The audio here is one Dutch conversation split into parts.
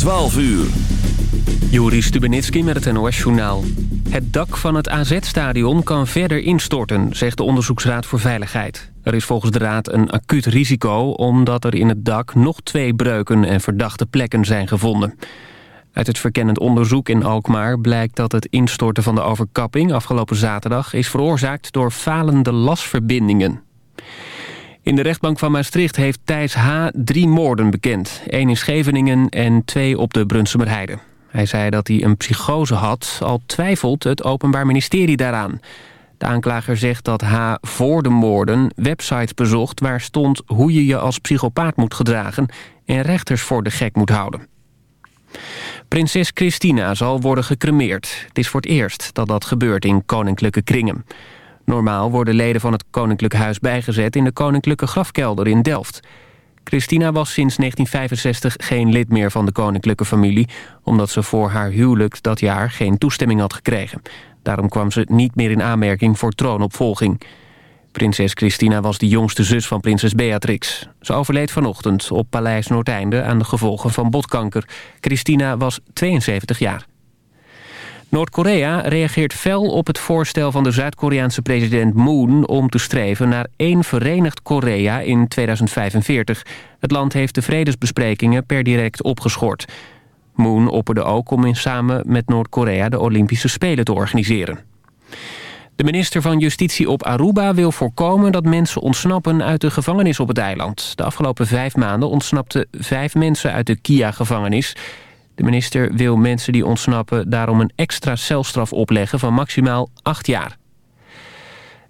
12 uur. Juri Stubenitski met het NOS-journaal. Het dak van het AZ-stadion kan verder instorten, zegt de Onderzoeksraad voor Veiligheid. Er is volgens de raad een acuut risico... omdat er in het dak nog twee breuken en verdachte plekken zijn gevonden. Uit het verkennend onderzoek in Alkmaar blijkt dat het instorten van de overkapping... afgelopen zaterdag is veroorzaakt door falende lasverbindingen. In de rechtbank van Maastricht heeft Thijs H. drie moorden bekend. Eén in Scheveningen en twee op de Brunsumerheide. Hij zei dat hij een psychose had, al twijfelt het Openbaar Ministerie daaraan. De aanklager zegt dat H. voor de moorden websites bezocht... waar stond hoe je je als psychopaat moet gedragen... en rechters voor de gek moet houden. Prinses Christina zal worden gecremeerd. Het is voor het eerst dat dat gebeurt in koninklijke kringen. Normaal worden leden van het Koninklijk Huis bijgezet... in de Koninklijke Grafkelder in Delft. Christina was sinds 1965 geen lid meer van de koninklijke familie... omdat ze voor haar huwelijk dat jaar geen toestemming had gekregen. Daarom kwam ze niet meer in aanmerking voor troonopvolging. Prinses Christina was de jongste zus van prinses Beatrix. Ze overleed vanochtend op Paleis Noordeinde aan de gevolgen van botkanker. Christina was 72 jaar. Noord-Korea reageert fel op het voorstel van de Zuid-Koreaanse president Moon... om te streven naar één verenigd Korea in 2045. Het land heeft de vredesbesprekingen per direct opgeschort. Moon opperde ook om in samen met Noord-Korea de Olympische Spelen te organiseren. De minister van Justitie op Aruba wil voorkomen dat mensen ontsnappen uit de gevangenis op het eiland. De afgelopen vijf maanden ontsnapten vijf mensen uit de Kia-gevangenis... De minister wil mensen die ontsnappen daarom een extra celstraf opleggen van maximaal 8 jaar.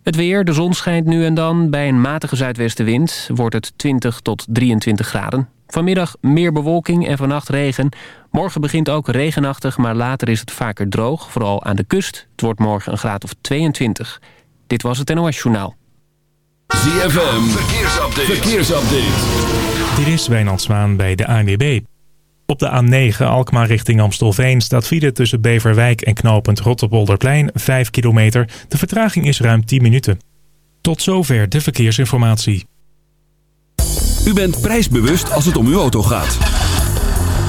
Het weer, de zon schijnt nu en dan. Bij een matige zuidwestenwind wordt het 20 tot 23 graden. Vanmiddag meer bewolking en vannacht regen. Morgen begint ook regenachtig, maar later is het vaker droog. Vooral aan de kust. Het wordt morgen een graad of 22. Dit was het NOS Journaal. ZFM, verkeersupdate. verkeersupdate. Dit is Wijnand Zwaan bij de ANWB. Op de A9 Alkmaar richting Amstelveen staat file tussen Beverwijk en knooppunt Rotterpolderplein 5 kilometer. De vertraging is ruim 10 minuten. Tot zover de verkeersinformatie. U bent prijsbewust als het om uw auto gaat.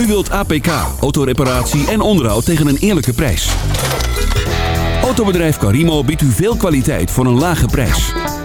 U wilt APK, autoreparatie en onderhoud tegen een eerlijke prijs. Autobedrijf Carimo biedt u veel kwaliteit voor een lage prijs.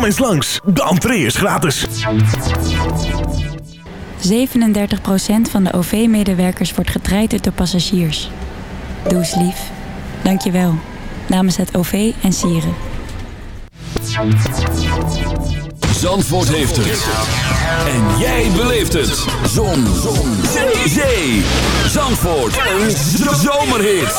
Kom eens langs, de entree is gratis. 37% van de OV-medewerkers wordt getraind door passagiers. Doe eens lief. Dank je wel. Namens het OV en Sieren. Zandvoort heeft het. En jij beleeft het. Zon. Zon. Zee. Zee. Zandvoort. Een zomerhit.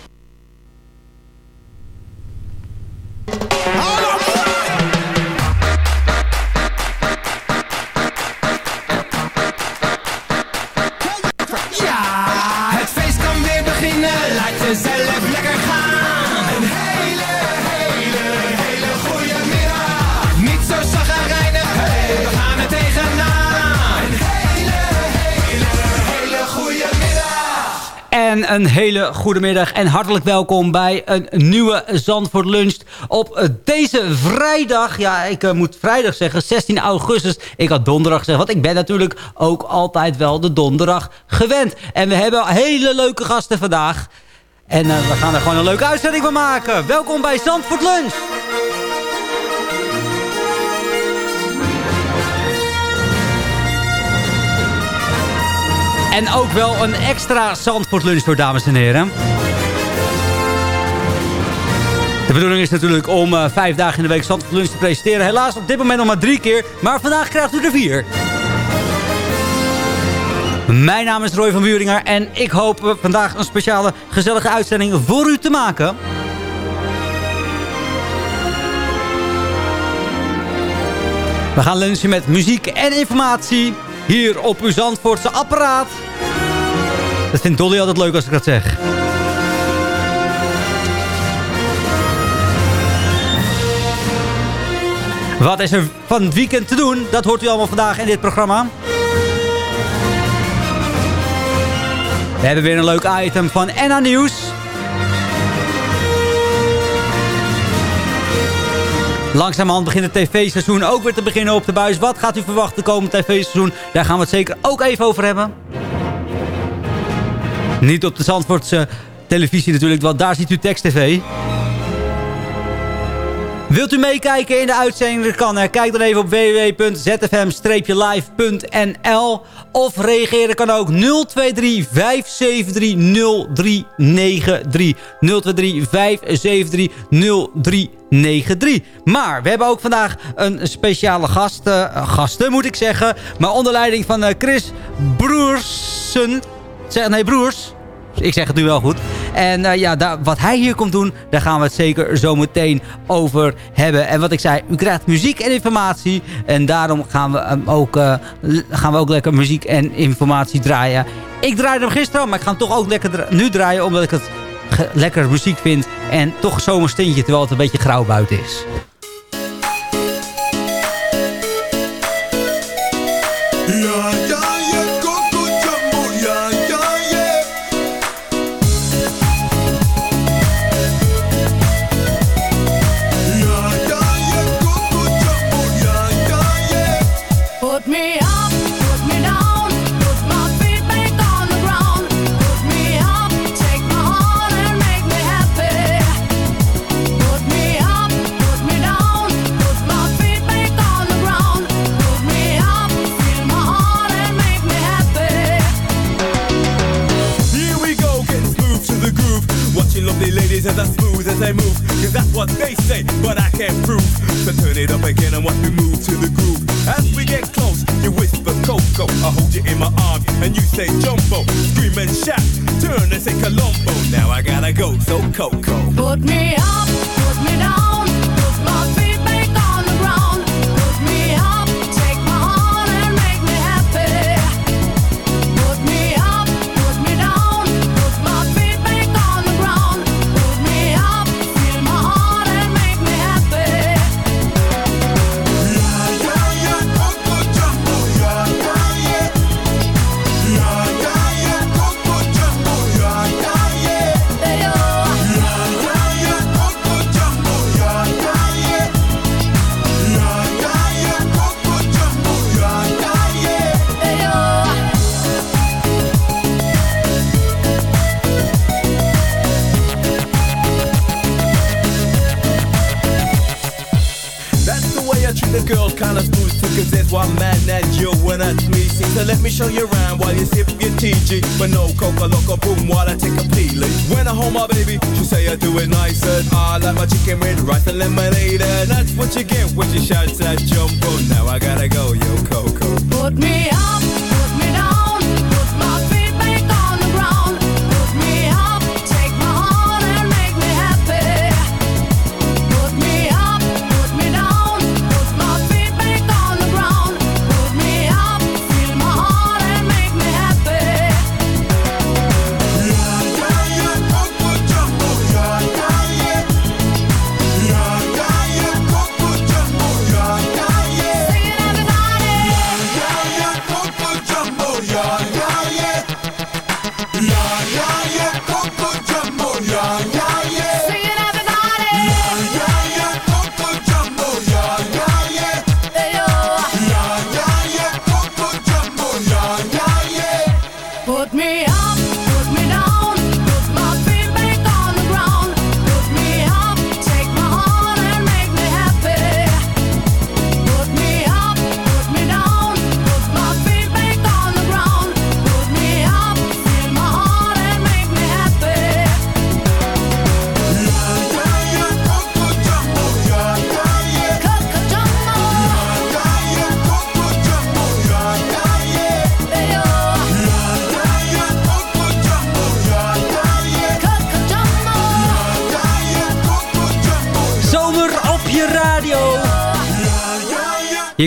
Een hele, goede middag. En hartelijk welkom bij een nieuwe Zandvoort Lunch op eh, deze vrijdag. Ja, ik uh, moet vrijdag zeggen, 16 augustus. Ik had donderdag gezegd, want ik ben natuurlijk ook altijd wel de donderdag gewend. En we hebben hele leuke gasten vandaag. En uh, we gaan er gewoon een leuke uitzending van maken. Welkom bij Zandvoort Lunch. En ook wel een extra Zandvoort lunch voor dames en heren. De bedoeling is natuurlijk om uh, vijf dagen in de week Zandvoort lunch te presenteren. Helaas op dit moment nog maar drie keer. Maar vandaag krijgt u er vier. Mijn naam is Roy van Buuringer. En ik hoop vandaag een speciale gezellige uitzending voor u te maken. We gaan lunchen met muziek en informatie hier op uw Zandvoortse apparaat. Dat vindt Dolly altijd leuk als ik dat zeg. Wat is er van het weekend te doen? Dat hoort u allemaal vandaag in dit programma. We hebben weer een leuk item van Enna Nieuws. Langzamerhand begint het tv-seizoen ook weer te beginnen op de buis. Wat gaat u verwachten komend tv-seizoen? Daar gaan we het zeker ook even over hebben. Niet op de Zandvoortse televisie natuurlijk, want daar ziet u tekst-tv. Wilt u meekijken in de uitzending? Kijk dan even op www.zfm-live.nl Of reageren kan ook 023 573 0393. 023 573 0393. Maar we hebben ook vandaag een speciale gast, uh, gasten, moet ik zeggen. Maar onder leiding van uh, Chris Broersen. Zeg, nee, Broers. Ik zeg het nu wel goed. En uh, ja, wat hij hier komt doen, daar gaan we het zeker zo meteen over hebben. En wat ik zei, u krijgt muziek en informatie. En daarom gaan we, ook, uh, gaan we ook lekker muziek en informatie draaien. Ik draaide hem gisteren, maar ik ga hem toch ook lekker nu draaien. Omdat ik het lekker muziek vind. En toch zomerstintje, terwijl het een beetje grauw buiten is.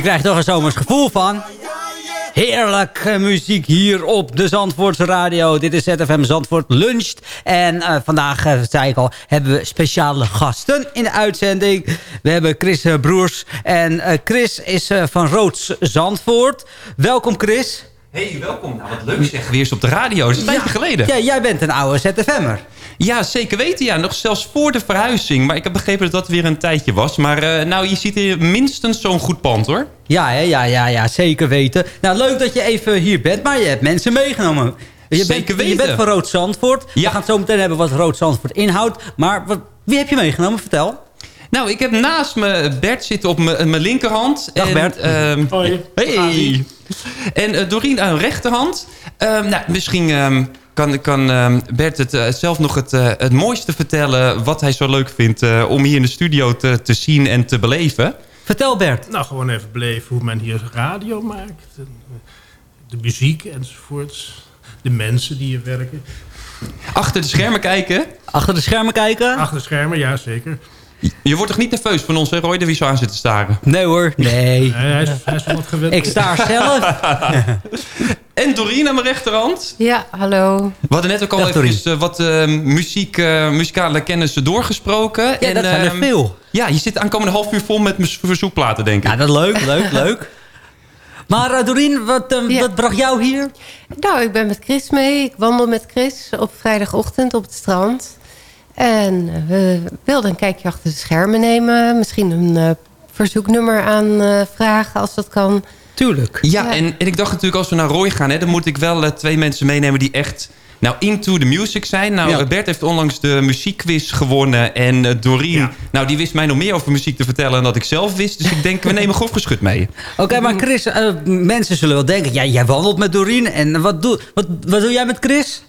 Je krijgt toch een zomers gevoel van. Heerlijke muziek hier op de Zandvoortse radio. Dit is ZFM Zandvoort Luncht. En eh, vandaag, eh, zei ik al, hebben we speciale gasten in de uitzending. We hebben Chris eh, Broers. En Chris is van Roods Zandvoort. Welkom Chris. Hey, welkom. Nou, wat leuk zeg. Weer eens op de radio. Dat is een tijdje geleden. Ja, jij bent een oude ZFM'er. Ja, zeker weten. Ja, nog zelfs voor de verhuizing. Maar ik heb begrepen dat dat weer een tijdje was. Maar eh, nou, je ziet hier minstens zo'n goed pand, hoor. Ja, hè, ja, ja, ja, zeker weten. Nou, leuk dat je even hier bent, maar je hebt mensen meegenomen. Je Zeker bent, Je weten. bent van Rood Zandvoort. We gaan het zo meteen hebben wat Rood Zandvoort inhoudt. Maar wat, wie heb je meegenomen? Vertel. Nou, ik heb naast me Bert zitten op mijn mijn linkerhand. Dag, en, Bert. ehm, Hoi. Hey. En eh, Doreen aan de rechterhand. Ehm, nou, misschien ehm, kan, kan ehm, Bert het eh, zelf nog het, eh, het mooiste vertellen... wat hij zo leuk vindt eh, om hier in de studio te, te zien en te beleven. Vertel Bert. Nou, gewoon even beleven hoe men hier radio maakt. Eh, De muziek enzovoorts. De mensen die hier werken. Achter de schermen kijken. Achter de schermen kijken? Achter de schermen, ja zeker. Je wordt toch niet nerveus van ons, hè, Roy, de wie zo aan zit te staren? Nee hoor, nee. hij, is, hij is wat gewend. Ik sta er zelf. En Doreen aan mijn rechterhand. Ja, hallo. We hadden net ook al Dag, even wat eh, muziek, eh, muzikale kennissen doorgesproken. Ja, dat zijn er ehm, veel. Ja, je zit aankomende half uur vol met verzoekplaten, denk ik. Ja, dat is leuk, leuk, leuk. Maar uh, Doreen, wat, eh, wat bracht jou hier? Nou, ik ben met Chris mee. Ik wandel met Chris op vrijdagochtend op het strand. En eh, we wilden een kijkje achter de schermen nemen. Misschien een eh, verzoeknummer aanvragen als dat kan. Tuurlijk. Ja, En, en ik dacht natuurlijk als we naar Roy gaan... Hè, dan moet ik wel eh, twee mensen meenemen die echt... Nou, into the music zijn. Nou, Ja. eh, Bert heeft onlangs de muziekquiz gewonnen. En eh, Doreen, nou, die wist mij nog meer over muziek te vertellen... dan dat ik zelf wist. Dus ik denk, we nemen grof geschut mee. Oké, maar Chris, eh, mensen zullen wel denken... Ja, jij wandelt met Doreen. En wat doe, wat, wat doe jij met Chris?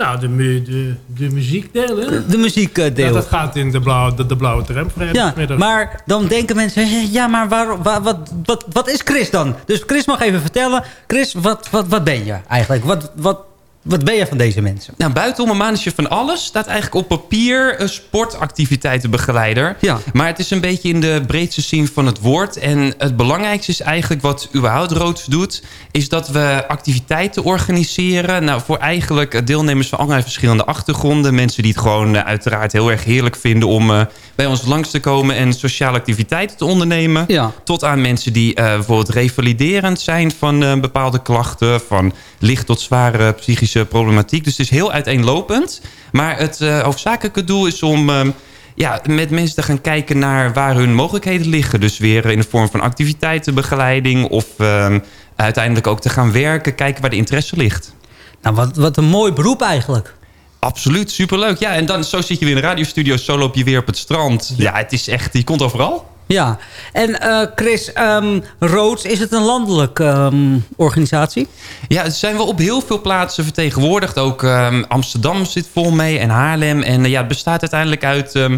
Nou, de, mu de, de muziekdelen. De muziekdeel. Ja, dat gaat in de blauwe, de, de blauwe tram Ja, vrijdagmiddag. maar dan denken mensen... Ja, maar waar, waar- wat, wat, wat is Chris dan? Dus Chris mag even vertellen. Chris, wat, wat, wat ben je eigenlijk? Wat, wat, wat ben je van deze mensen? Nou, buitenom een maandje van alles staat eigenlijk op papier een sportactiviteitenbegeleider. Ja. Maar het is een beetje in de breedste zin van het woord. En het belangrijkste is eigenlijk wat überhaupt Roods doet... is dat we activiteiten organiseren. Nou, voor eigenlijk deelnemers van allerlei verschillende achtergronden. Mensen die het gewoon eh, uiteraard heel erg heerlijk vinden... om eh, bij ons langs te komen en sociale activiteiten te ondernemen. Ja. Tot aan mensen die eh, bijvoorbeeld revaliderend zijn van bepaalde klachten. Van licht tot zware psychische problematiek. Dus het is heel uiteenlopend. Maar het eh, hoofdzakelijke doel is om... eh, ja, met mensen te gaan kijken naar waar hun mogelijkheden liggen. Dus weer in de vorm van activiteitenbegeleiding... of eh, uiteindelijk ook te gaan werken, kijken waar de interesse ligt. Nou, wat, wat een mooi beroep eigenlijk. Absoluut, superleuk. Ja, en dan zo zit je weer in de radiostudio, zo loop je weer op het strand. Ja, het is echt, je komt overal. Ja, en eh, Chris, ehm Roods, is het een landelijke ehm, organisatie? Ja, het zijn wel op heel veel plaatsen vertegenwoordigd. Ook ehm, Amsterdam zit vol mee en Haarlem. En eh, ja, het bestaat uiteindelijk uit eh,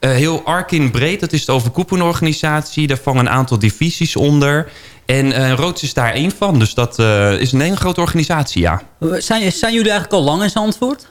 heel Arkin breed. Dat is de overkoepelende organisatie. Daar vangen een aantal divisies onder. En Roods is daar één van. Dus dat is een hele grote organisatie, ja. Zijn, zijn jullie eigenlijk al lang in Zandvoort?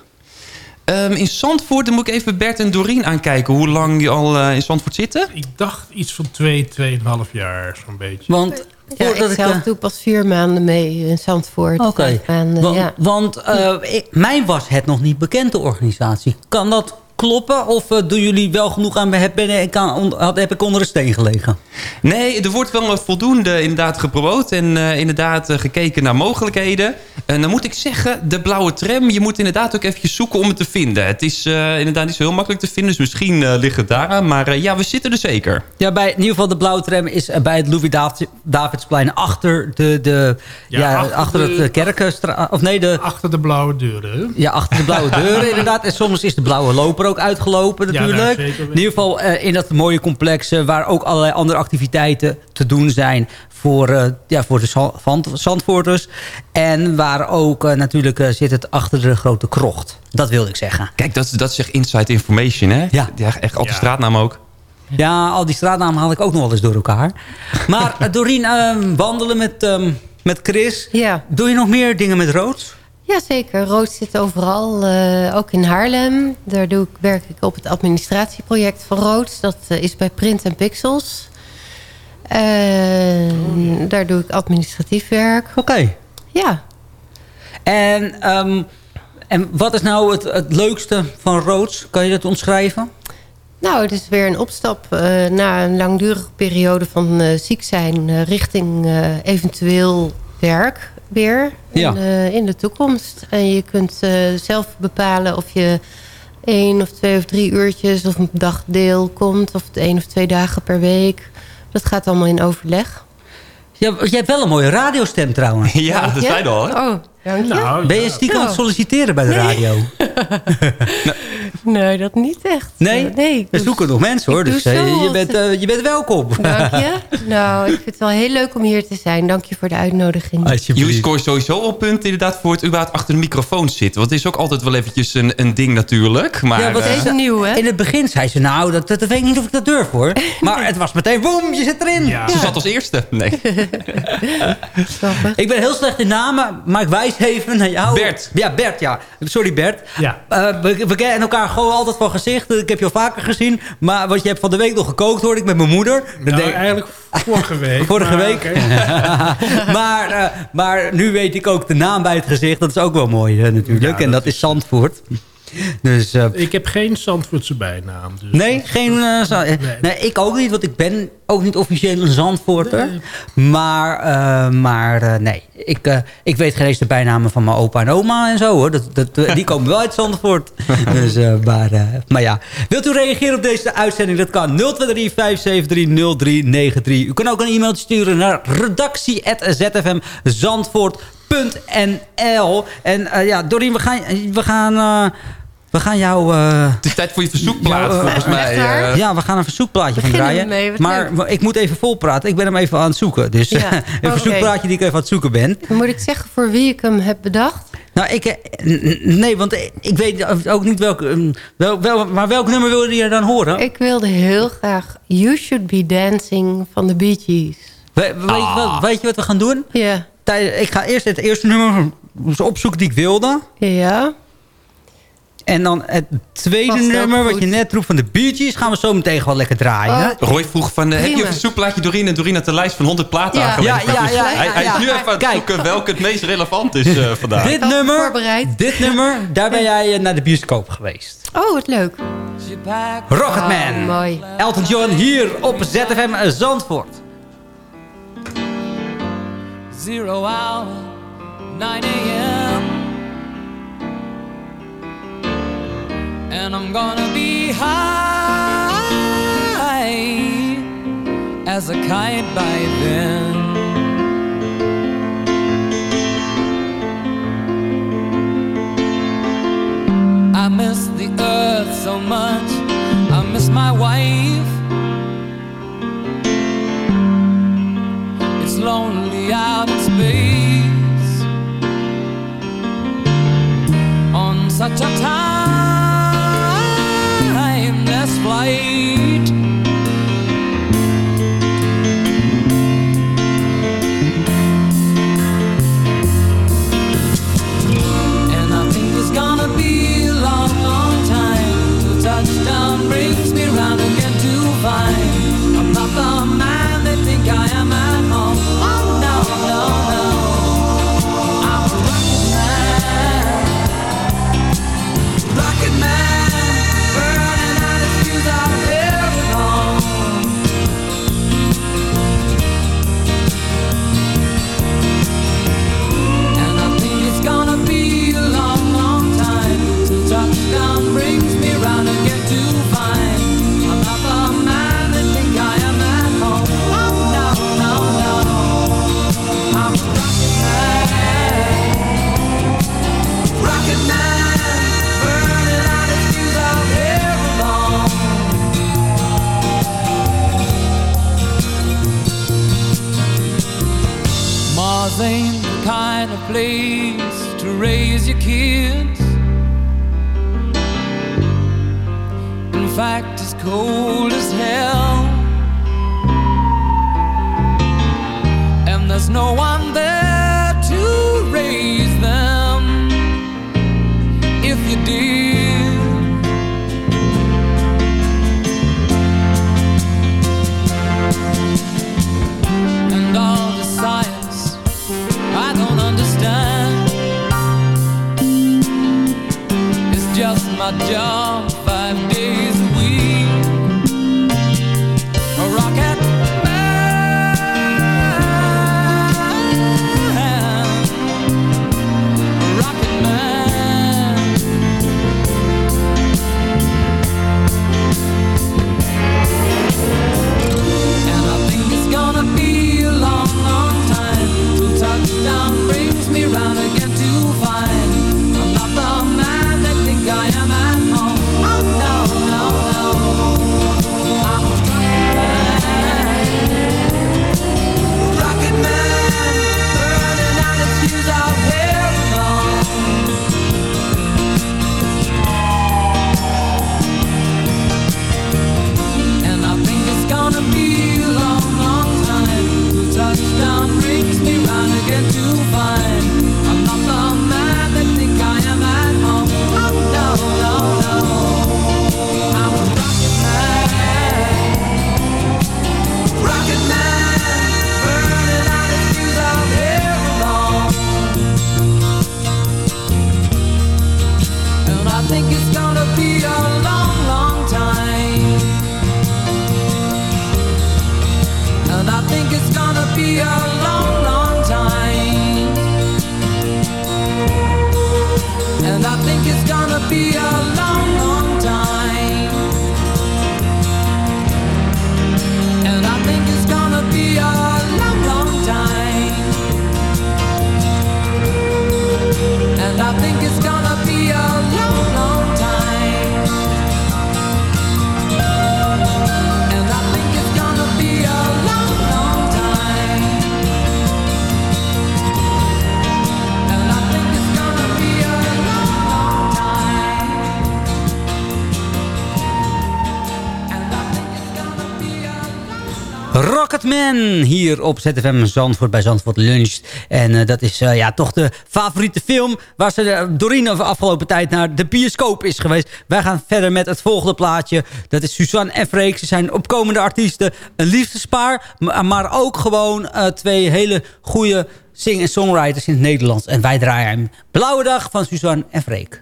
Ehm, in Zandvoort, dan moet ik even Bert en Doreen aankijken... hoe lang die al eh, in Zandvoort zitten. Ik dacht iets van twee, tweeënhalf jaar zo'n beetje. Want Ja, voordat ik ik... zelf eh, doe pas vier maanden mee in Zandvoort. Oké, maanden, want, ja. want eh, ik- mij was het nog niet bekend, de organisatie. Kan dat kloppen? Of eh, doen jullie wel genoeg aan... Heb, ben ik aan on- had- heb ik onder een steen gelegen? Nee, er wordt wel voldoende inderdaad gepromoot en eh, inderdaad eh, gekeken naar mogelijkheden. En dan moet ik zeggen, de blauwe tram, je moet inderdaad ook even zoeken om het te vinden. Het is eh, inderdaad niet zo heel makkelijk te vinden, dus misschien eh, ligt het daaraan. Maar eh, ja, we zitten er zeker. Ja, bij, in ieder geval de blauwe tram is eh, bij het Louis David- Davidsplein achter de, de ja, Ja, achter, achter de- het kerkenstraat of nee de Achter de blauwe deuren. ja achter de blauwe deuren inderdaad en soms is de blauwe loper ook uitgelopen Ja, natuurlijk. nou, zeker. in ieder geval eh, in dat mooie complex eh, waar ook allerlei andere activiteiten te doen zijn voor, eh, ja, voor de Zand- Zand- Zandvoorters en waar ook natuurlijk eh, zit het achter de grote krocht. Dat wilde ik zeggen. Kijk, dat, dat is echt inside information, hè? Ja. echt al de Ja. straatnaam ook. Ja, al die straatnamen haal ik ook nog wel eens door elkaar. Maar uh, Doreen, uh, wandelen met, um, met Chris. Ja. Doe je nog meer dingen met Roods? Jazeker, Rood zit overal, uh, ook in Haarlem. Daar doe ik, werk ik op het administratieproject van Roods. Dat uh, is bij Print en Pixels. En daar doe ik administratief werk. Oké. Ja. En, ehm, en wat is nou het, het leukste van Roods? Kan je dat omschrijven? Nou, het is weer een opstap eh, na een langdurige periode van eh, ziek zijn... eh, richting eh, eventueel werk weer Ja. in, eh, in de toekomst. En je kunt eh, zelf bepalen of je één of twee of drie uurtjes... of een dagdeel komt, of één of twee dagen per week. Dat gaat allemaal in overleg. Ja, je hebt wel een mooie radiostem trouwens. Ja, dat zei al, hè? Oh, dank je. Nou, Ben je ja. stiekem aan het Nou. solliciteren bij de radio? Nee, dat niet echt. Nee? Eh, nee We doe- zoeken nog mensen hoor, dus eh, je, bent, eh, je bent welkom. Dank je. Nou, ik vind het wel heel leuk om hier te zijn. Dank je voor de uitnodiging. Jullie scoren sowieso al punten inderdaad voor het überhaupt achter de microfoon zitten. Want het is ook altijd wel eventjes een, een ding natuurlijk. Maar, Ja, wat is nieuw, hè? In het begin zei ze, nou, dat, dat weet ik niet of ik dat durf hoor. Maar het was meteen, boem, je zit erin. Ja. Ze zat als eerste. Nee. Ik ben heel slecht in namen, maar ik wijs even naar jou. Bert. Ja, Bert, ja. Sorry Bert. Ja. Eh, we, we kennen elkaar gewoon altijd van gezicht. Ik heb je al vaker gezien. Maar wat je hebt van de week nog gekookt, hoorde ik met mijn moeder. Dan Nou, denk- eigenlijk vorige week. Vorige maar week. maar, eh, maar nu weet ik ook de naam bij het gezicht. Dat is ook wel mooi eh, natuurlijk. Ja, en dat is Zandvoort. Dus, eh, Ik heb geen Zandvoortse bijnaam. Dus nee, geen, eh, nee. ik ook niet. Want ik ben ook niet officieel een Zandvoorter. Maar, maar nee. Ik, ik weet geen eens de bijnamen van mijn opa en oma en zo. Hoor. Dat, dat, die komen wel uit Zandvoort. dus, maar, maar ja. Wilt u reageren op deze uitzending? Dat kan 023 573 0393. U kan ook een e-mail sturen naar redactie.zfmzandvoort.nl En ja, Dorien, we gaan, we gaan, we gaan jou... eh, Het is tijd voor je verzoekplaat eh, volgens mij. eh. ja, we gaan een verzoekplaatje we draaien. mee, maar leuk. ik moet even volpraten. Ik ben hem even aan het zoeken. Dus Ja, een oké. verzoekplaatje die ik even aan het zoeken ben. Dan moet ik zeggen voor wie ik hem heb bedacht. Nou, ik, nee, want ik weet ook niet welk, um, wel, wel, maar welk nummer wilde je dan horen? Ik wilde heel graag You Should Be Dancing van de Bee Gees. We- weet, je wat, weet je wat we gaan doen? Ja. Ik ga eerst het eerste nummer opzoeken die ik wilde. Ja. En dan het tweede nummer, wat je net roept van de Bee Gees... gaan we zo meteen gewoon lekker draaien. Oh, Roy vroeg van, eh, heb je een verzoekplaatje Doreen? En Doreen had de lijst van 100 platen Ja. Ja, ja, Dus ja, hij, ja, hij is nu even aan het Kijk. zoeken welke het meest relevant is eh, vandaag. dit, nummer, dit nummer, daar ben jij eh, naar de bioscoop geweest. Oh, wat leuk. Rocketman. Oh, mooi. Elton John hier op ZFM Zandvoort. Zero hour, 9 a.m. And I'm gonna be high as a kite by then. Hier op ZFM Zandvoort bij Zandvoort Lunch. En eh, dat is eh, ja, toch de favoriete film waar ze uh, Doreen de afgelopen tijd naar de bioscoop is geweest. Wij gaan verder met het volgende plaatje. Dat is Suzanne en Freek. Ze zijn opkomende artiesten. Een liefdespaar, maar, ook gewoon eh, twee hele goede sing- en songwriters in het Nederlands. En wij draaien Blauwe Dag van Suzanne en Freek.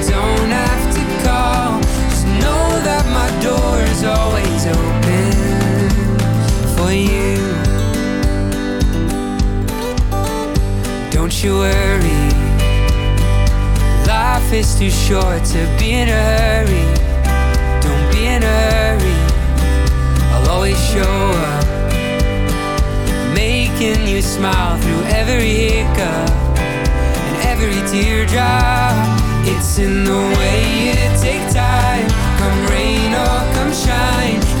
that my door is always open for you. Don't you worry, life is too short to be in a hurry. Don't be in a hurry, I'll always show up, making you smile through every hiccup and every teardrop. It's in the way you take time. Come rain or come shine.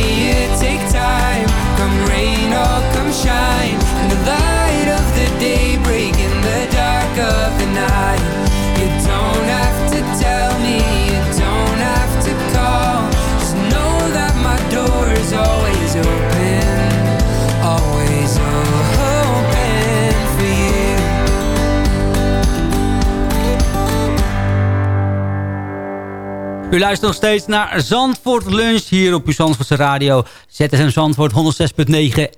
U luistert nog steeds naar Zandvoort Lunch hier op uw Zandvoortse radio. ZFM Zandvoort 106.9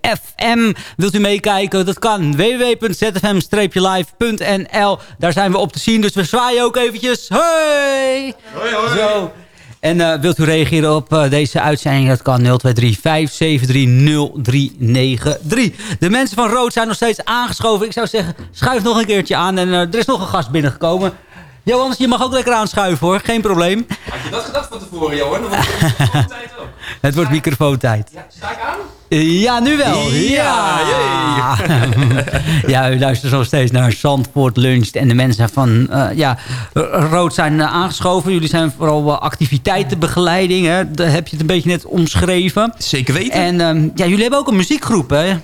FM. Wilt u meekijken? Dat kan. www.zfm-live.nl Daar zijn we op te zien, dus we zwaaien ook eventjes. Hoi! Hoi, hoi. Zo. En eh, wilt u reageren op eh, deze uitzending? Dat kan 023 573 0393. De mensen van Rood zijn nog steeds aangeschoven. Ik zou zeggen, schuif nog een keertje aan. En eh, er is nog een gast binnengekomen. Johannes, je mag ook lekker aanschuiven hoor. Geen probleem. Had je dat gedacht van tevoren, Johan? Dan wordt het tijd ook. Het wordt microfoontijd. Ja, sta ik aan? Ja, nu wel. Ja, ja. ja, u luistert nog steeds naar Zandvoort Lunch. En de mensen van eh, ja, Rood zijn eh, aangeschoven. Jullie zijn vooral uh, activiteitenbegeleiding. Hè? Daar heb je het een beetje net omschreven. Zeker weten. En ehm, ja, jullie hebben ook een muziekgroep, hè?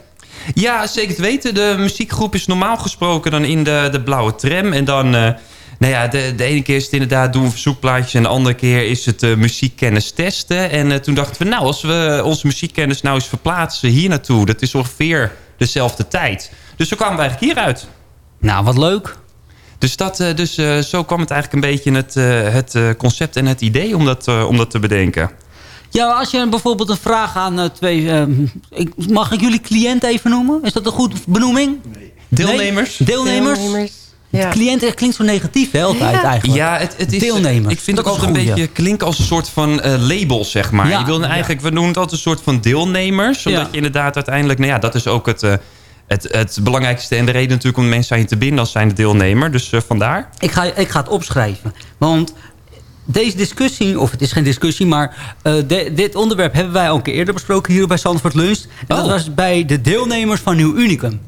Ja, zeker te weten. De muziekgroep is normaal gesproken dan in de, de blauwe tram. En dan... eh, nou ja, de, de ene keer is het inderdaad doen verzoekplaatjes... en de andere keer is het uh, muziekkennis testen. En uh, toen dachten we, nou, als we onze muziekkennis nou eens verplaatsen hier naartoe... dat is ongeveer dezelfde tijd. Dus zo kwamen we eigenlijk hieruit. Nou, wat leuk. Dus, dat, uh, dus zo kwam het eigenlijk een beetje het, het concept en het idee om dat, om dat te bedenken. Ja, als je bijvoorbeeld een vraag aan twee... Ik, mag ik jullie cliënt even noemen? Is dat een goed benoeming? Nee. Deelnemers. Nee? Deelnemers. Deelnemers. Ja. Cliënt klinkt zo negatief hè, altijd ja. eigenlijk. Ja, het, het is, Deelnemers. Ik vind het ook altijd een beetje klinken als een soort van uh, label, zeg maar. Ja, je wil eigenlijk, we noemen het altijd een soort van deelnemers. Omdat je inderdaad uiteindelijk, nou ja, dat is ook het... Uh, het, het, belangrijkste en de reden natuurlijk om mensen aan je te binden als zijn de deelnemer. Dus uh, vandaar. Ik ga, ik ga het opschrijven. Want deze discussie, of het is geen discussie... maar uh, de, dit onderwerp hebben wij al een keer eerder besproken... hier bij Zandvoort Lunch. En oh. dat was bij de deelnemers van Nieuw Unicum.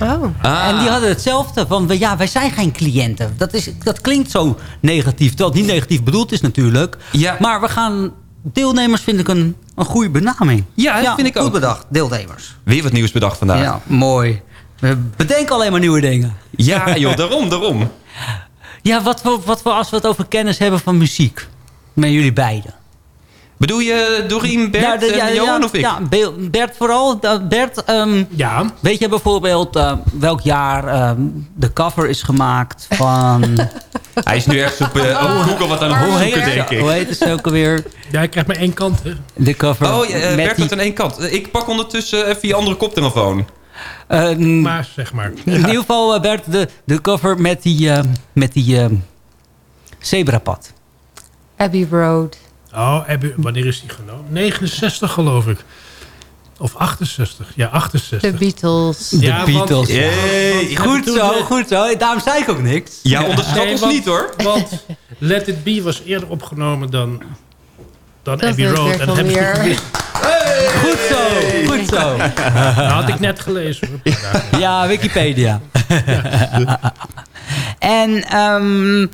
Oh. Ah. En die hadden hetzelfde van, ja, wij zijn geen cliënten. Dat, is, dat klinkt zo negatief, terwijl het niet negatief bedoeld is natuurlijk. Ja. Maar we gaan, deelnemers vind ik een, een goede benaming. Ja, dat ja, vind ik goed ook. bedacht, deelnemers. Weer wat nieuws bedacht vandaag. Ja, mooi. We bedenken alleen maar nieuwe dingen. Ja, joh, daarom, daarom. Ja, wat, wat, wat als we het over kennis hebben van muziek. Met jullie beiden. Bedoel je Doreen, Bert Ja, de- ja, en Johan ja, of ik? Ja, Be- Bert vooral. Uh, Bert, ehm, ja. weet je bijvoorbeeld eh, welk jaar ehm, de cover is gemaakt van... Hij is nu ergens op, eh, op Google wat aan het opzoeken, heet- denk ik. Hoe heet het ook alweer? Ja, ik krijg maar één kant, hè. De cover Oh, ja, eh, met Bert die- had aan één kant. Eh, Ik pak ondertussen even je andere koptelefoon. maar zeg maar. In ieder geval, eh, Bert, de, de cover met die, eh, met die eh, zebrapad. Abbey Road. Oh, wanneer is die genomen? 69 geloof ik. Of 68. Ja, 68. De Beatles. De Ja, want- Beatles. Want- Goed zo, de- goed zo. Daarom zei ik ook niks. Ja, onderschat ons want- niet hoor. Want Let It Be was eerder opgenomen dan, dan Dat Abbey Road. En ze alweer. geprobeerd. Goed zo, goed zo. Dat had ik net gelezen. hoor. Ja, Wikipedia. en ehm,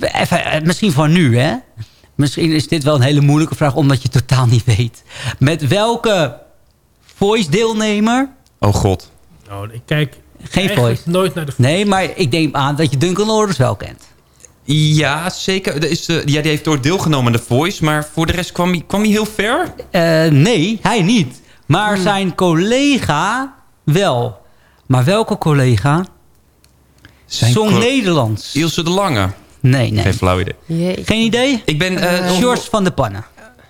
even, eh, misschien voor nu, hè? Misschien is dit wel een hele moeilijke vraag, omdat je totaal niet weet. Met welke voice-deelnemer? Oh god. Nou, ik kijk Geen voice. nooit naar de Nee, maar ik denk aan dat je Duncan Lawrence wel kent. Ja, zeker. Er is, eh, ja, die heeft ooit deelgenomen aan The Voice. Maar voor de rest kwam hij, kwam hij heel ver. Eh, nee, hij niet. Maar zijn collega wel. Maar welke collega? Zijn Zong co- Nederlands. Ilse de Lange. Nee, nee. Geen flauw idee. Geen idee? Ik ben... eh, George van de Pannen.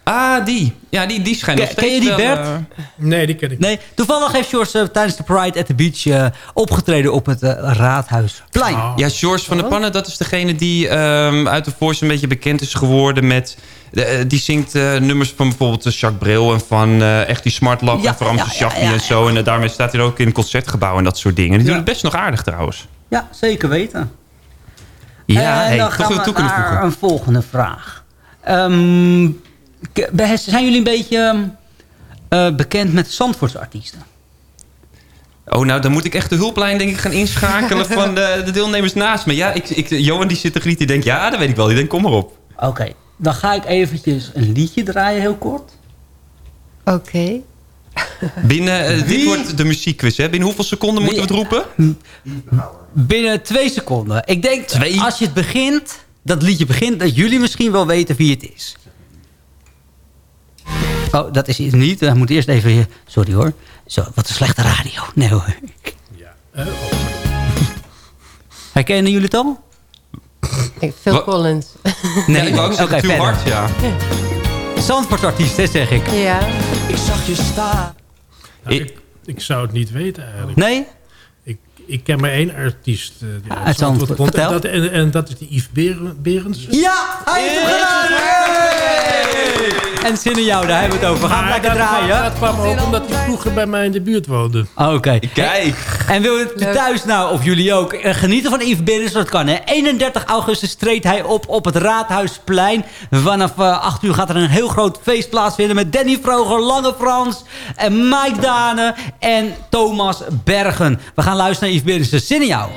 Ah, die. Ja, die, die schijnt nog Ken- ken je die, wel, Bert? eh, Nee, die ken ik Nee, toevallig heeft George eh, tijdens de Pride at the Beach eh, opgetreden op het eh, Raadhuisplein. Ja, George van der Pannen, dat is degene die ehm, uit de Voice een beetje bekend is geworden met... de, eh, die zingt eh, nummers van bijvoorbeeld eh, Jacques Bril en van eh, echt die Smart Lab Ja, en van Ramse ja, ja, en zo. En eh, daarmee staat hij ook in concertgebouwen en dat soort dingen. Die doen het best nog aardig trouwens. Ja, zeker weten. Ja, en hey, dan toch gaan we naar voegen. een volgende vraag. Ehm, zijn jullie een beetje eh, bekend met Zandvoortse artiesten? Oh, nou, dan moet ik echt de hulplijn denk ik gaan inschakelen van de, de deelnemers naast me. Ja, ik, ik, Johan die zit te grieten, die denkt, ja, dat weet ik wel. Die denkt, kom maar op. Oké, dan ga ik eventjes een liedje draaien, heel kort. Oké. Binnen, eh, dit wordt de muziekquiz, hè? Binnen hoeveel seconden moeten we het roepen? Binnen twee seconden. Ik denk, als je het begint, dat liedje begint, dat jullie misschien wel weten wie het is. Oh, dat is het niet. We moeten eerst even... Sorry hoor. Zo, wat een slechte radio. Nee hoor. Herkennen jullie het al? Ik- Phil Wat? Collins. Nee, ik Oké, too verder. hard, ja. Zandvoortsartiest, hè, zeg ik. Ja. Ik zag je staan. Nou, ik, ik zou het niet weten eigenlijk. Nee? Ik, ken maar één artiest. eh, die Uit Zandvoort. komt. En Vertel. dat, en, en dat is die Yves Beren- Berends. Ja, hij heeft hem gedaan! En zin in jou, daar hebben we het over. We gaan lekker draaien. Dat kwam ook omdat hij vroeger bij mij in de buurt woonde. Oké. Kijk. En wil je thuis nou, of jullie ook, eh, genieten van Yves Berens? Dat kan, hè? 31 augustus treedt hij op op het Raadhuisplein. Vanaf eh 8 uur gaat er een heel groot feest plaatsvinden... met Danny Vroger, Lange Frans, en Mike Dane en Thomas Bergen. We gaan luisteren naar Yves Berens. Zin in jou.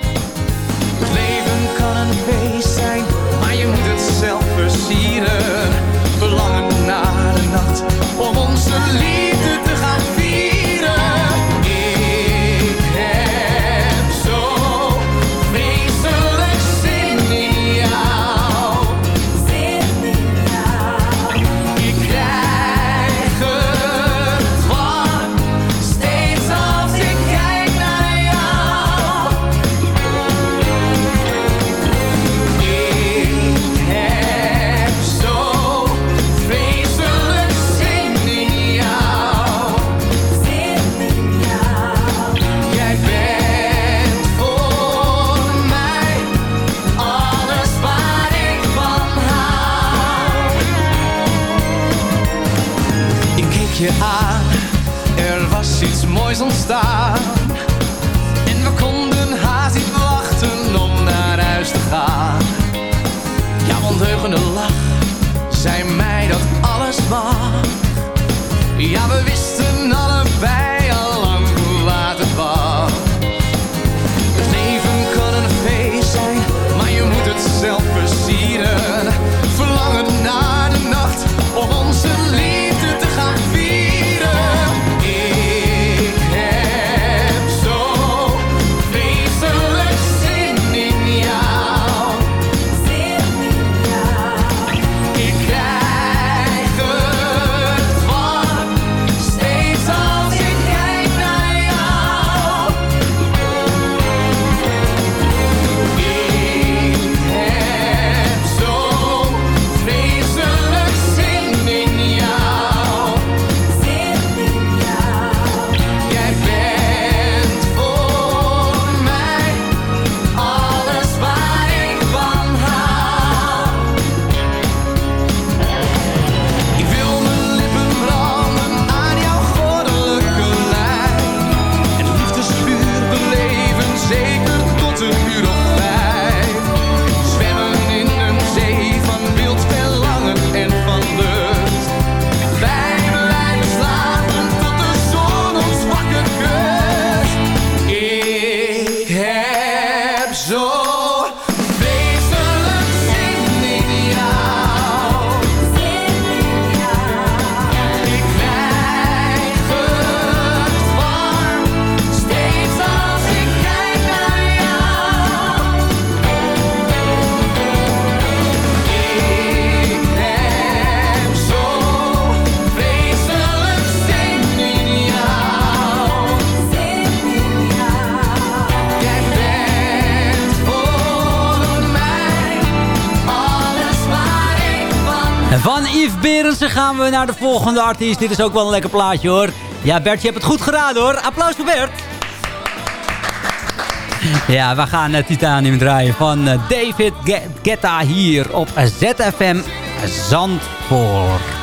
Het leven kan een feest zijn, maar je moet het zelf versieren. Om onze liefde je er was iets moois ontstaan. En we konden haast niet wachten om naar huis te gaan. Jouw ondeugende lach zei mij dat alles mag. Ja, we wisten Van Yves Berensen gaan we naar de volgende artiest. Dit is ook wel een lekker plaatje hoor. Ja Bert, je hebt het goed geraden hoor. Applaus voor Bert. Ja, we gaan eh, Titanium draaien van eh, David Guetta hier op ZFM Zandvoort.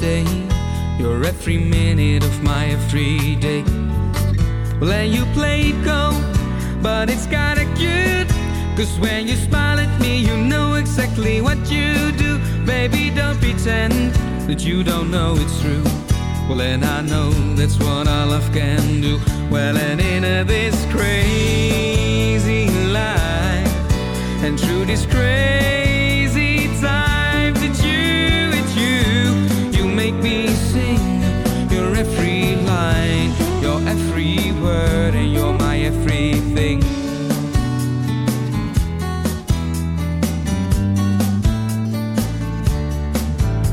You're every minute of my every day. Well, and you play it cold, but it's kinda cute. Cause when you smile at me, you know exactly what you do. Baby, don't pretend that you don't know it's true. Well, and I know that's what our love can do.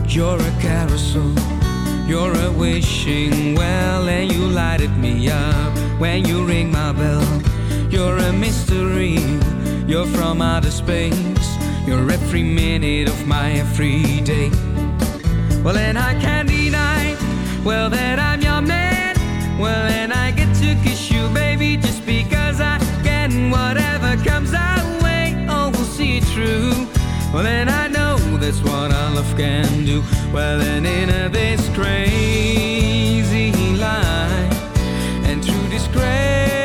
You're a carousel, you're a wishing well, and you lighted me up when you ring my bell. You're a mystery, you're from outer space, you're every minute of my everyday. Well, and I can't deny, well, that I'm your man. Well, and I get to kiss you, baby, just because I can. Whatever comes our way, oh, we'll see it through. Well, and I know that's what our love can do. Well, and in this crazy life, and through this crazy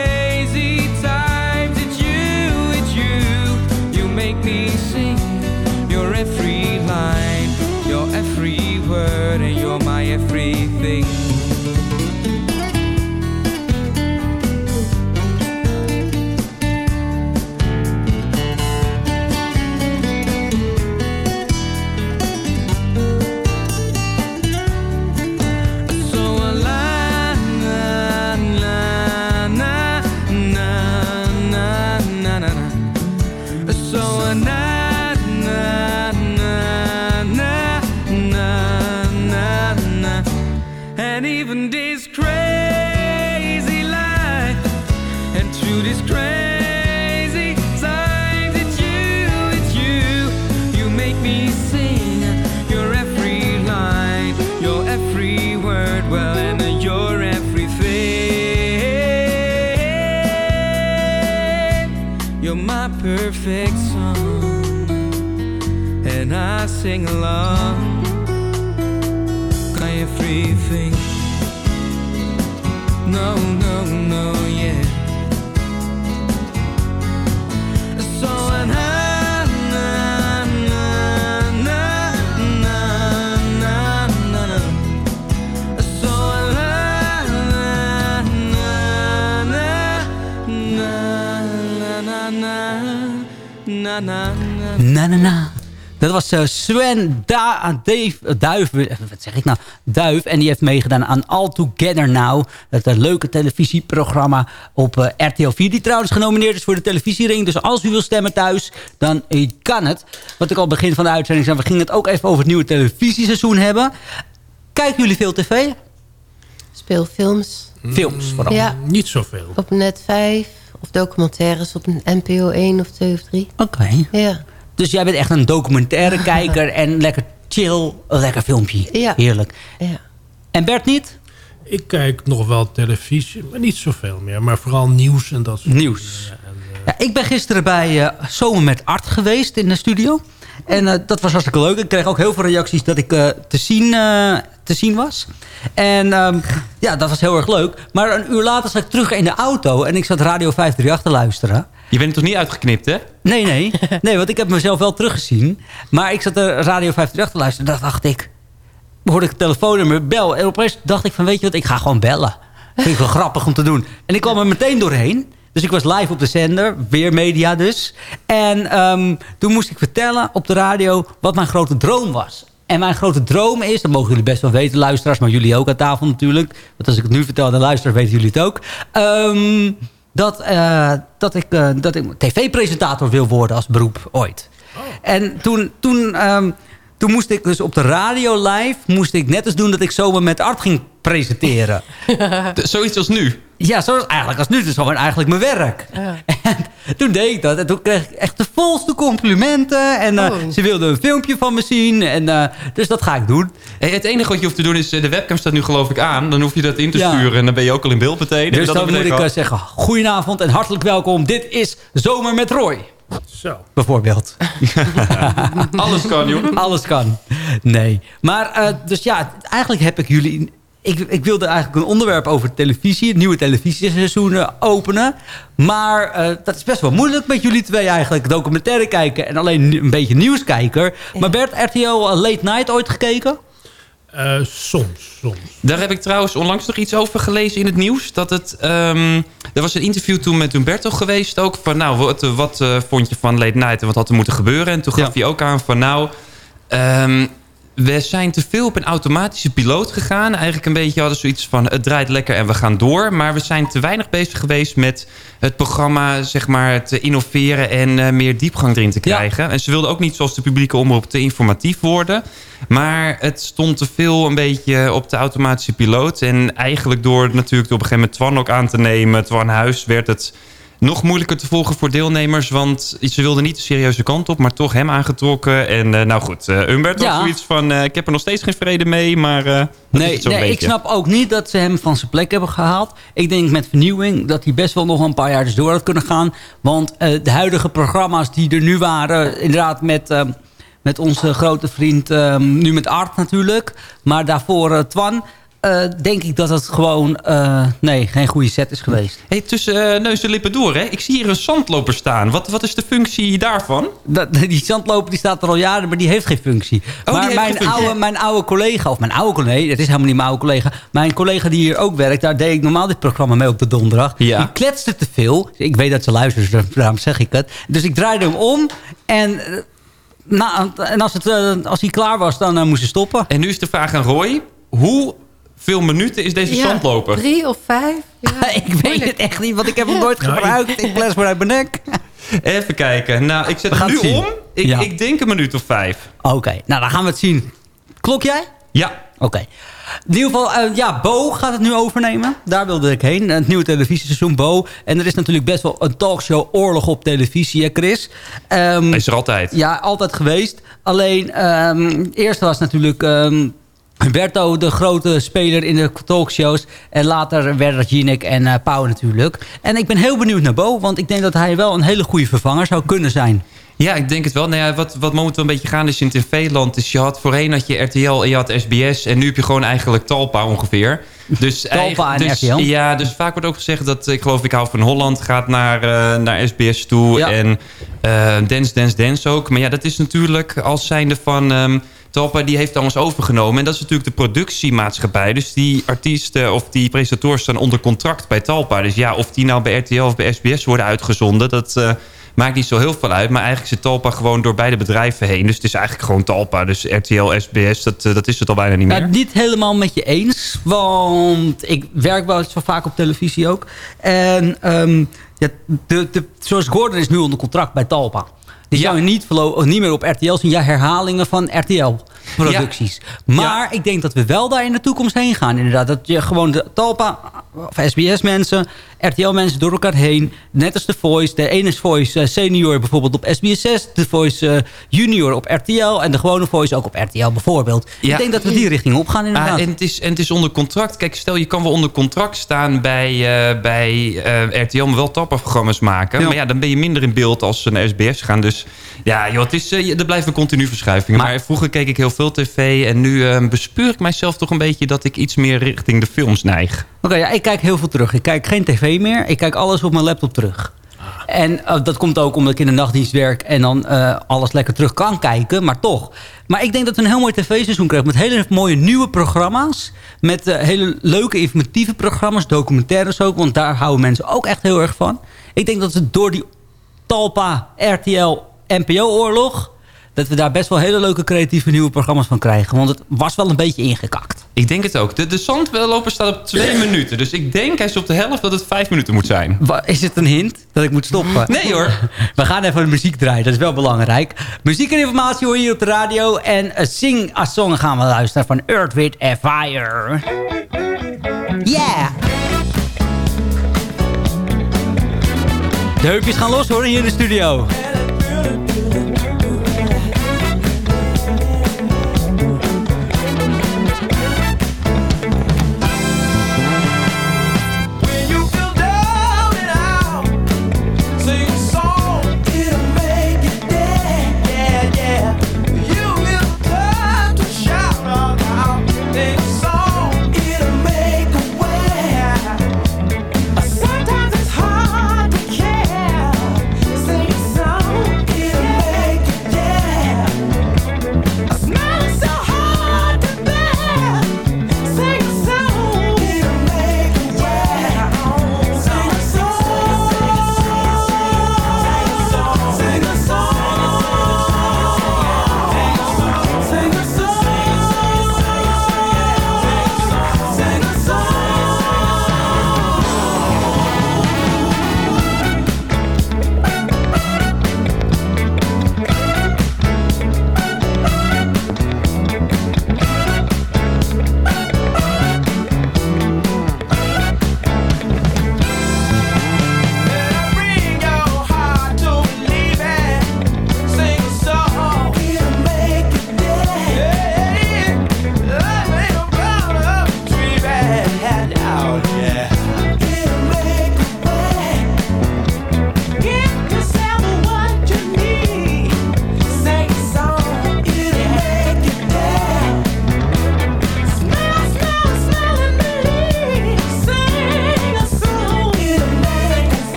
sing along. My everything. No, no, no, yeah. So na na na na na Dat was eh, Sven da Dave, eh, Duif, eh, wat zeg ik nou? Duif. En die heeft meegedaan aan All Together Now. Het eh, leuke televisieprogramma op eh, RTL 4. Die trouwens genomineerd is voor de televisiering. Dus als u wil stemmen thuis, dan eh, kan het. Wat ik al begin van de uitzending zei. We gingen het ook even over het nieuwe televisieseizoen hebben. Kijken jullie veel tv? Speelfilms. Films vooral. Ja. Niet zoveel. Op net 5 of documentaires op een NPO 1 of 2 of 3. Oké. Ja. Dus jij bent echt een documentaire kijker en lekker chill, een lekker filmpje. Ja. Heerlijk. Ja. En Bert niet? Ik kijk nog wel televisie, maar niet zoveel meer. Maar vooral nieuws en dat soort Nieuws. Ja, ik ben gisteren bij eh, Zomer met Art geweest in de studio. En eh, dat was hartstikke leuk. Ik kreeg ook heel veel reacties dat ik eh, te, zien, eh, te zien was. En ehm, ja, dat was heel erg leuk. Maar een uur later zat ik terug in de auto. En ik zat Radio 538 te luisteren. Je bent toch niet uitgeknipt, hè? Nee, nee. Nee, want ik heb mezelf wel teruggezien. Maar ik zat de Radio 538 te luisteren. En dacht ik... Hoorde ik het telefoonnummer, bel. En opeens dacht ik van, weet je wat, ik ga gewoon bellen. Vind ik wel grappig om te doen. En ik kwam er meteen doorheen. Dus ik was live op de zender, weer media dus. En ehm, toen moest ik vertellen op de radio wat mijn grote droom was. En mijn grote droom is, dat mogen jullie best wel weten, luisteraars, maar jullie ook aan tafel natuurlijk. Want als ik het nu vertel aan de luisteraars, weten jullie het ook. Ehm, dat, eh, dat ik, eh, dat ik tv-presentator wil worden als beroep ooit. En toen, toen, ehm, toen moest ik dus op de radio live... moest ik net eens doen dat ik zomaar met Art ging presenteren. Zoiets als nu? Ja, zoals eigenlijk als nu. Het is gewoon eigenlijk mijn werk. En toen deed ik dat. En toen kreeg ik echt de volste complimenten. En eh, ze wilden een filmpje van me zien. En, eh, dus dat ga ik doen. Hey, het enige wat je hoeft te doen is... eh, de webcam staat nu geloof ik aan. Dan hoef je dat in te Ja. sturen. En dan ben je ook al in beeld meteen. Dus dan moet ik zeggen... Goedenavond en hartelijk welkom. Dit is Zomer met Roy. Zo. Bijvoorbeeld. Alles kan, joh. Alles kan. Nee. Maar, eh, dus ja, eigenlijk heb ik jullie ik, ik wilde eigenlijk een onderwerp over televisie, het nieuwe televisieseizoen openen. Maar eh, dat is best wel moeilijk met jullie twee eigenlijk. Documentaire kijken en alleen een beetje nieuwskijker. Maar Bert, RTL eh, Late Night ooit gekeken? Eh, soms, soms. Daar heb ik trouwens onlangs nog iets over gelezen in het nieuws. Dat het, ehm, er was een interview toen met Humberto geweest ook. Van nou, wat, wat eh, vond je van Late Night en wat had er moeten gebeuren? En toen gaf hij ook aan van nou... ehm, we zijn te veel op een automatische piloot gegaan. Eigenlijk een beetje hadden zoiets van het draait lekker en we gaan door. Maar we zijn te weinig bezig geweest met het programma zeg maar, te innoveren en eh, meer diepgang erin te krijgen. En ze wilden ook niet zoals de publieke omroep te informatief worden. Maar het stond te veel een beetje op de automatische piloot. En eigenlijk door natuurlijk door op een gegeven moment Twan ook aan te nemen, Twan Huis, werd het nog moeilijker te volgen voor deelnemers. Want ze wilden niet de serieuze kant op, maar toch hem aangetrokken. En eh, nou goed, uh, Humbert Ja. zoiets van... eh, ik heb er nog steeds geen vrede mee, maar Nee, nee ik snap ook niet dat ze hem van zijn plek hebben gehaald. Ik denk met vernieuwing dat hij best wel nog een paar jaar dus door had kunnen gaan. Want de huidige programma's die er nu waren... inderdaad met, met onze grote vriend, nu met Art natuurlijk... maar daarvoor Twan... eh, denk ik dat het gewoon eh, nee, geen goede set is geweest. Hey, tussen eh, neus en lippen door, hè? Ik zie hier een zandloper staan. Wat, wat is de functie daarvan? Dat, die zandloper die staat er al jaren, maar die heeft geen functie. Oh, maar mijn, functie. oude, mijn oude collega, of mijn oude collega, het is helemaal niet mijn oude collega. Mijn collega die hier ook werkt, daar deed ik normaal dit programma mee op de donderdag. Die kletste te veel. Ik weet dat ze luistert, dus daarom zeg ik het. Dus ik draaide hem om en... na, en als, het, als hij klaar was, dan moest hij stoppen. En nu is de vraag aan Roy. Hoeveel minuten is deze Ja, zandloper? Drie of vijf? Ja, ik weet het echt niet, want ik heb hem nooit Nou, gebruikt. Ik bles maar uit mijn nek. Even kijken. Nou, ik zet hem nu zien. om. Ik, Ja. ik denk een minuut of vijf. Oké, nou dan gaan we het zien. Klok jij? Ja. Oké. In ieder geval, eh, ja, Bo gaat het nu overnemen. Daar wilde ik heen. Het nieuwe televisieseizoen Bo. En er is natuurlijk best wel een talkshow oorlog op televisie, hè Chris? Ehm, Is er altijd. ja, altijd geweest. Alleen, ehm eerst was natuurlijk ehm Humberto de grote speler in de talkshows. En later werden Jinek en Pauw natuurlijk. En ik ben heel benieuwd naar Bo. Want ik denk dat hij wel een hele goede vervanger zou kunnen zijn. Ja, ik denk het wel. Nou ja, wat, wat momenteel een beetje gaande is in tv-land... is je had voorheen had je RTL en je had SBS... en nu heb je gewoon eigenlijk Talpa ongeveer. Dus Talpa en dus, RTL. Ja, dus vaak wordt ook gezegd dat... ik geloof ik hou van Holland gaat naar, eh, naar SBS toe... Ja. en eh, Dance, Dance, Dance ook. Maar ja, dat is natuurlijk als zijnde van... ehm, Talpa die heeft alles overgenomen. En dat is natuurlijk de productiemaatschappij. Dus die artiesten of die presentatoren staan onder contract bij Talpa. Dus ja, of die nou bij RTL of bij SBS worden uitgezonden... dat eh, maakt niet zo heel veel uit. Maar eigenlijk zit Talpa gewoon door beide bedrijven heen. Dus het is eigenlijk gewoon Talpa. Dus RTL, SBS, dat, eh, dat is het al bijna niet meer. Nou, niet helemaal met je eens. Want ik werk wel eens zo vaak op televisie ook. En ehm, ja, de, de, zoals Gordon is nu onder contract bij Talpa. Die zou je niet, verlo- niet meer op RTL zien. Ja, herhalingen van RTL-producties. Maar ik denk dat we wel daar in de toekomst heen gaan. Inderdaad, dat je gewoon de Talpa of SBS-mensen, RTL-mensen door elkaar heen. Net als The Voice. De ene is Voice eh, Senior bijvoorbeeld op SBS 6. De Voice eh, Junior op RTL. En de gewone Voice ook op RTL bijvoorbeeld. Ja. Ik denk dat we die richting op gaan inderdaad. Ah, en, het is, en het is onder contract. Kijk, stel je kan wel onder contract staan bij, eh, bij RTL... maar wel tapperprogramma's maken. Ja. Maar ja, dan ben je minder in beeld als ze naar SBS gaan. Dus ja, joh, het is, eh, er blijven continu verschuivingen. Maar, vroeger keek ik heel veel tv... en nu eh, bespeur ik mijzelf toch een beetje... dat ik iets meer richting de films neig. Oké, ja, ik kijk heel veel terug. Ik kijk geen tv meer. Ik kijk alles op mijn laptop terug. En eh, dat komt ook omdat ik in de nachtdienst werk... en dan eh, alles lekker terug kan kijken, maar toch. Maar ik denk dat we een heel mooi tv-seizoen krijgen... met hele mooie nieuwe programma's. Met eh, hele leuke informatieve programma's, documentaires ook... want daar houden mensen ook echt heel erg van. Ik denk dat we door die Talpa, RTL, NPO-oorlog... dat we daar best wel hele leuke creatieve nieuwe programma's van krijgen. Want het was wel een beetje ingekakt. Ik denk het ook. De, de zandloper staat op twee minuten. Dus ik denk, hij is op de helft, dat het vijf minuten moet zijn. Is het een hint dat ik moet stoppen? Nee hoor. We gaan even de muziek draaien, dat is wel belangrijk. Muziek en informatie hoor je hier op de radio. En eh, Sing a Song gaan we luisteren van Earth, Wind and Fire. Yeah! De heupjes gaan los hoor, hier in de studio.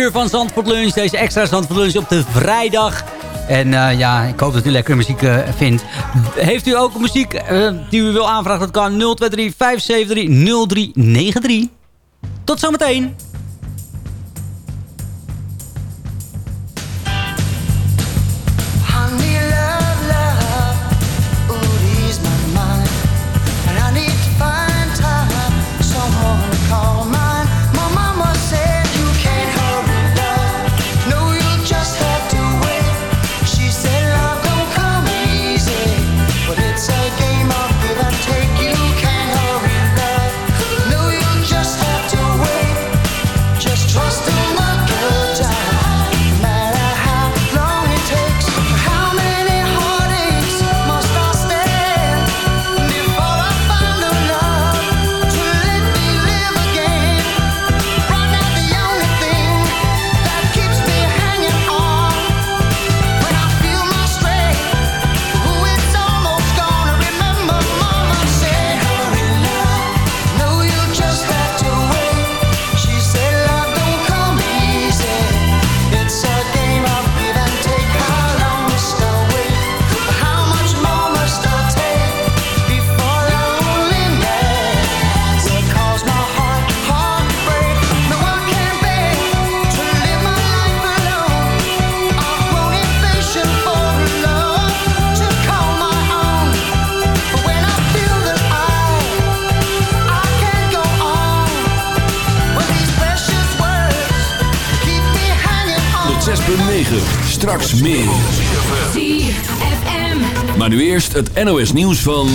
uur van Zandvoort Lunch. Deze extra Zandvoort Lunch op de vrijdag. En eh, ja, ik hoop dat u lekker muziek eh, vindt. Heeft u ook muziek eh, die u wil aanvragen? Dat kan 023 573 0393. Tot zometeen. NOS Nieuws van